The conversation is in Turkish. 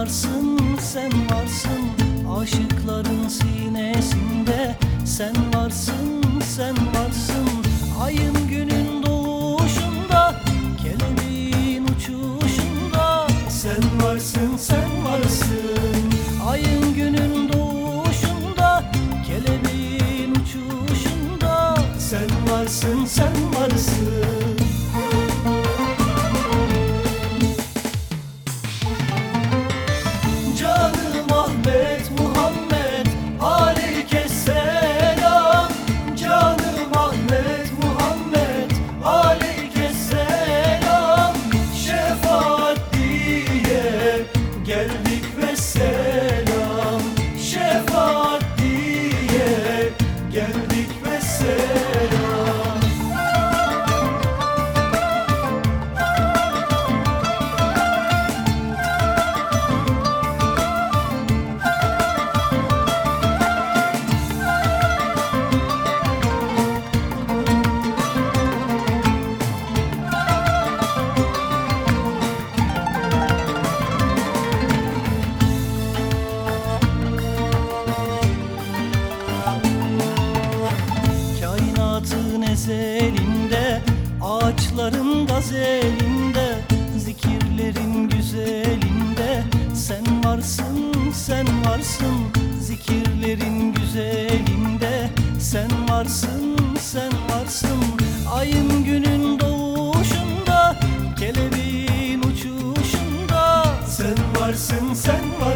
Varsın, sen varsın. Aşıkların sinesinde Sen varsın, sen varsın. Ayın günün doğuşunda Kelebeğin uçuşunda. Sen varsın, sen varsın. Ayın günün doğuşunda Kelebeğin uçuşunda. Sen varsın, sen Ağaçların gazelinde Zikirlerin güzelinde. Sen varsın, sen varsın Zikirlerin güzelinde. Sen varsın, sen varsın Ayın günün doğuşunda Kelebeğin uçuşunda. Sen varsın, sen varsın